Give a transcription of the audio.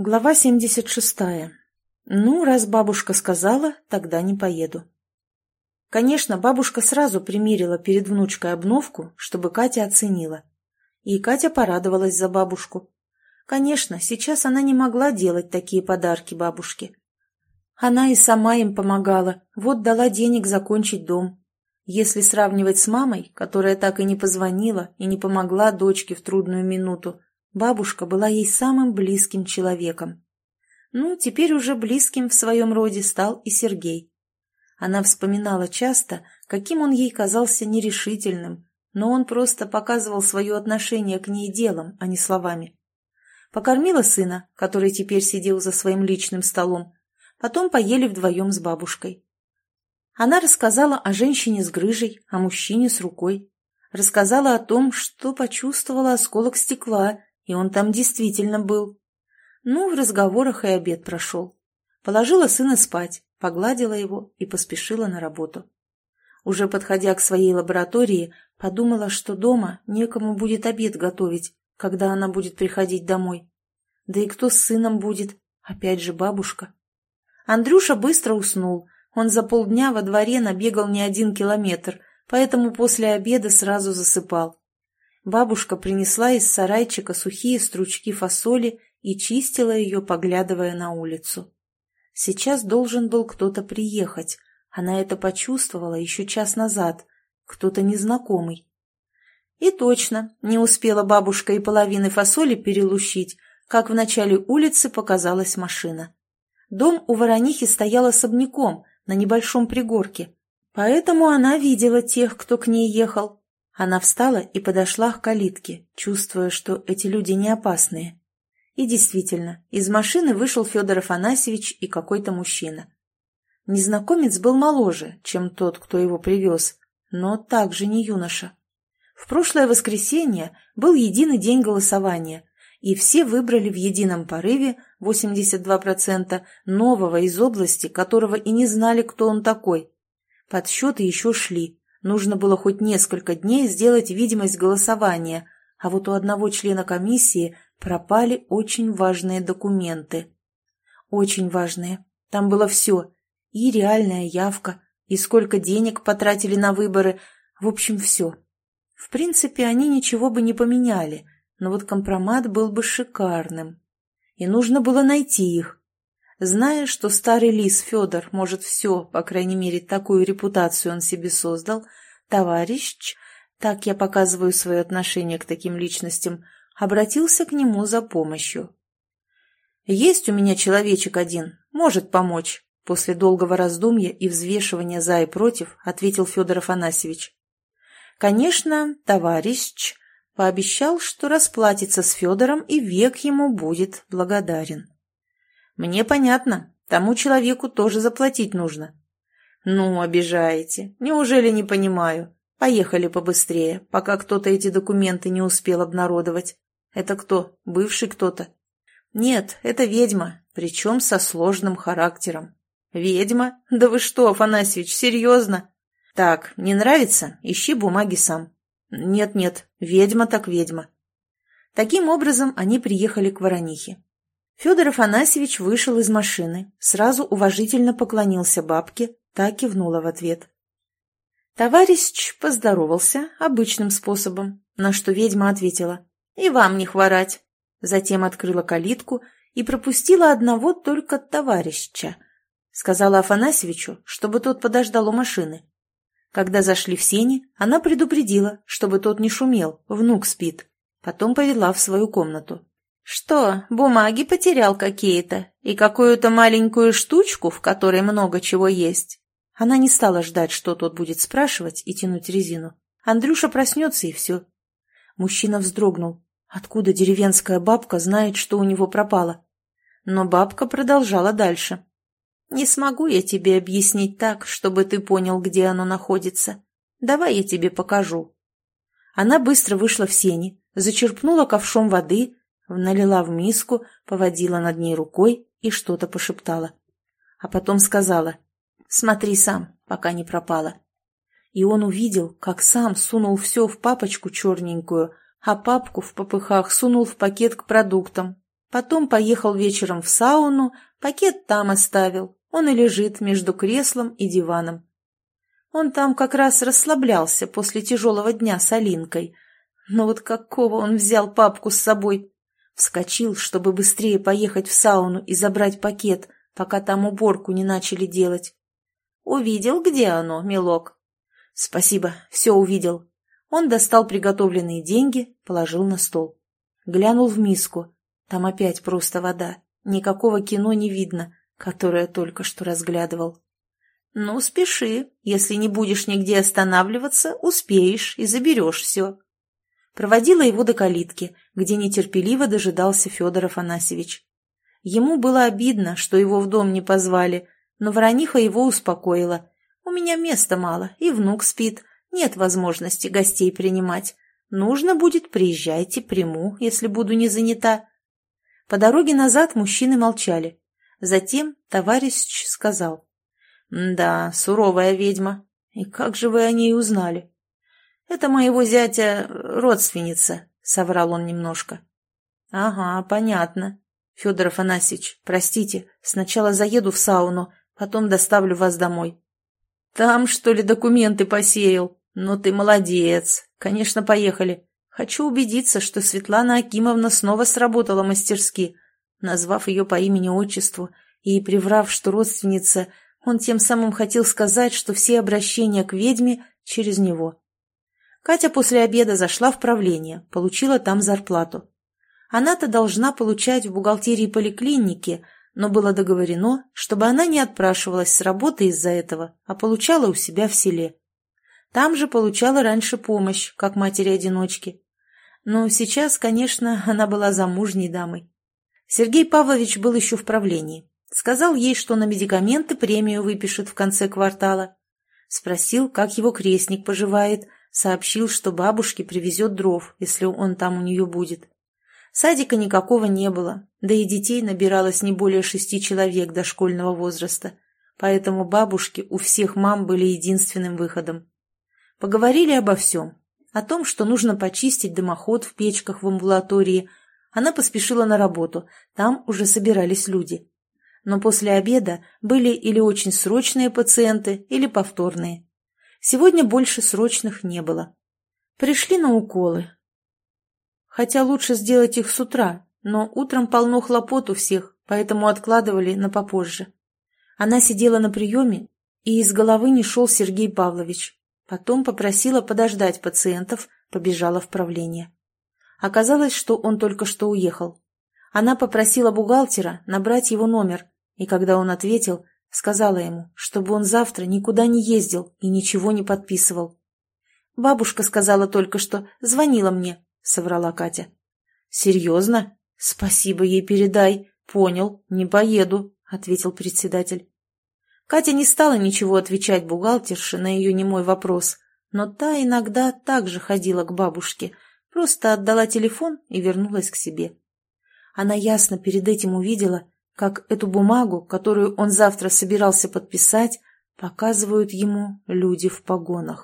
Глава 76. Ну, раз бабушка сказала, тогда не поеду. Конечно, бабушка сразу примерила перед внучкой обновку, чтобы Катя оценила. И Катя порадовалась за бабушку. Конечно, сейчас она не могла делать такие подарки бабушке. Она и сама им помогала, вот дала денег закончить дом. Если сравнивать с мамой, которая так и не позвонила и не помогла дочке в трудную минуту, Бабушка была ей самым близким человеком. Ну, теперь уже близким в своем роде стал и Сергей. Она вспоминала часто, каким он ей казался нерешительным, но он просто показывал свое отношение к ней делом, а не словами. Покормила сына, который теперь сидел за своим личным столом, потом поели вдвоем с бабушкой. Она рассказала о женщине с грыжей, о мужчине с рукой. Рассказала о том, что почувствовала осколок стекла и он там действительно был. Ну, в разговорах и обед прошел. Положила сына спать, погладила его и поспешила на работу. Уже подходя к своей лаборатории, подумала, что дома некому будет обед готовить, когда она будет приходить домой. Да и кто с сыном будет? Опять же бабушка. Андрюша быстро уснул. Он за полдня во дворе набегал не один километр, поэтому после обеда сразу засыпал. Бабушка принесла из сарайчика сухие стручки фасоли и чистила ее, поглядывая на улицу. Сейчас должен был кто-то приехать. Она это почувствовала еще час назад. Кто-то незнакомый. И точно, не успела бабушка и половины фасоли перелущить, как в начале улицы показалась машина. Дом у Воронихи стоял особняком, на небольшом пригорке. Поэтому она видела тех, кто к ней ехал, она встала и подошла к калитке, чувствуя, что эти люди не опасные. И действительно, из машины вышел Федор Афанасьевич и какой-то мужчина. Незнакомец был моложе, чем тот, кто его привез, но также не юноша. В прошлое воскресенье был единый день голосования, и все выбрали в едином порыве 82% нового из области, которого и не знали, кто он такой. Подсчеты еще шли, Нужно было хоть несколько дней сделать видимость голосования, а вот у одного члена комиссии пропали очень важные документы. Очень важные. Там было все. И реальная явка, и сколько денег потратили на выборы. В общем, все. В принципе, они ничего бы не поменяли, но вот компромат был бы шикарным. И нужно было найти их. Зная, что старый лис Федор может все, по крайней мере, такую репутацию он себе создал, товарищ, так я показываю свое отношение к таким личностям, обратился к нему за помощью. «Есть у меня человечек один, может помочь», после долгого раздумья и взвешивания за и против, ответил Федор Афанасьевич. Конечно, товарищ пообещал, что расплатится с Федором и век ему будет благодарен. Мне понятно, тому человеку тоже заплатить нужно. Ну, обижаете. Неужели не понимаю? Поехали побыстрее, пока кто-то эти документы не успел обнародовать. Это кто? Бывший кто-то? Нет, это ведьма, причем со сложным характером. Ведьма? Да вы что, Афанасьевич, серьезно? Так, не нравится? Ищи бумаги сам. Нет-нет, ведьма так ведьма. Таким образом они приехали к Воронихе. Федор Афанасьевич вышел из машины, сразу уважительно поклонился бабке, та кивнула в ответ. Товарищ поздоровался обычным способом, на что ведьма ответила «И вам не хворать». Затем открыла калитку и пропустила одного только товарища. Сказала Афанасьевичу, чтобы тот подождал у машины. Когда зашли в сени, она предупредила, чтобы тот не шумел, внук спит. Потом повела в свою комнату. «Что, бумаги потерял какие-то? И какую-то маленькую штучку, в которой много чего есть?» Она не стала ждать, что тот будет спрашивать и тянуть резину. Андрюша проснется, и все. Мужчина вздрогнул. Откуда деревенская бабка знает, что у него пропало? Но бабка продолжала дальше. «Не смогу я тебе объяснить так, чтобы ты понял, где оно находится. Давай я тебе покажу». Она быстро вышла в сени, зачерпнула ковшом воды, налила в миску, поводила над ней рукой и что-то пошептала. А потом сказала «Смотри сам, пока не пропала». И он увидел, как сам сунул все в папочку черненькую, а папку в попыхах сунул в пакет к продуктам. Потом поехал вечером в сауну, пакет там оставил. Он и лежит между креслом и диваном. Он там как раз расслаблялся после тяжелого дня с Алинкой. Но вот какого он взял папку с собой? Вскочил, чтобы быстрее поехать в сауну и забрать пакет, пока там уборку не начали делать. «Увидел, где оно, милок?» «Спасибо, все увидел». Он достал приготовленные деньги, положил на стол. Глянул в миску. Там опять просто вода. Никакого кино не видно, которое только что разглядывал. «Ну, спеши. Если не будешь нигде останавливаться, успеешь и заберешь все». Проводила его до калитки, где нетерпеливо дожидался Федор Афанасьевич. Ему было обидно, что его в дом не позвали, но Ворониха его успокоила. «У меня места мало, и внук спит, нет возможности гостей принимать. Нужно будет, приезжайте, приму, если буду не занята». По дороге назад мужчины молчали. Затем товарищ сказал. «Да, суровая ведьма. И как же вы о ней узнали?» «Это моего зятя родственница», — соврал он немножко. «Ага, понятно. Федор Афанасьевич, простите, сначала заеду в сауну, потом доставлю вас домой». «Там, что ли, документы посеял? Ну ты молодец. Конечно, поехали. Хочу убедиться, что Светлана Акимовна снова сработала мастерски, назвав ее по имени-отчеству и приврав, что родственница, он тем самым хотел сказать, что все обращения к ведьме через него. Катя после обеда зашла в правление, получила там зарплату. Она-то должна получать в бухгалтерии поликлиники, но было договорено, чтобы она не отпрашивалась с работы из-за этого, а получала у себя в селе. Там же получала раньше помощь, как матери-одиночки. Но сейчас, конечно, она была замужней дамой. Сергей Павлович был еще в правлении. Сказал ей, что на медикаменты премию выпишет в конце квартала. Спросил, как его крестник поживает, сообщил, что бабушке привезет дров, если он там у нее будет. Садика никакого не было, да и детей набиралось не более шести человек до школьного возраста, поэтому бабушки у всех мам были единственным выходом. Поговорили обо всем, о том, что нужно почистить дымоход в печках в амбулатории. Она поспешила на работу, там уже собирались люди. Но после обеда были или очень срочные пациенты, или повторные. Сегодня больше срочных не было. Пришли на уколы. Хотя лучше сделать их с утра, но утром полно хлопот у всех, поэтому откладывали на попозже. Она сидела на приеме, и из головы не шел Сергей Павлович. Потом попросила подождать пациентов, побежала в правление. Оказалось, что он только что уехал. Она попросила бухгалтера набрать его номер, и когда он ответил, сказала ему, чтобы он завтра никуда не ездил и ничего не подписывал. «Бабушка сказала только что, звонила мне», — соврала Катя. «Серьезно? Спасибо ей передай. Понял, не поеду», — ответил председатель. Катя не стала ничего отвечать бухгалтерше на ее немой вопрос, но та иногда также ходила к бабушке, просто отдала телефон и вернулась к себе. Она ясно перед этим увидела, как эту бумагу, которую он завтра собирался подписать, показывают ему люди в погонах.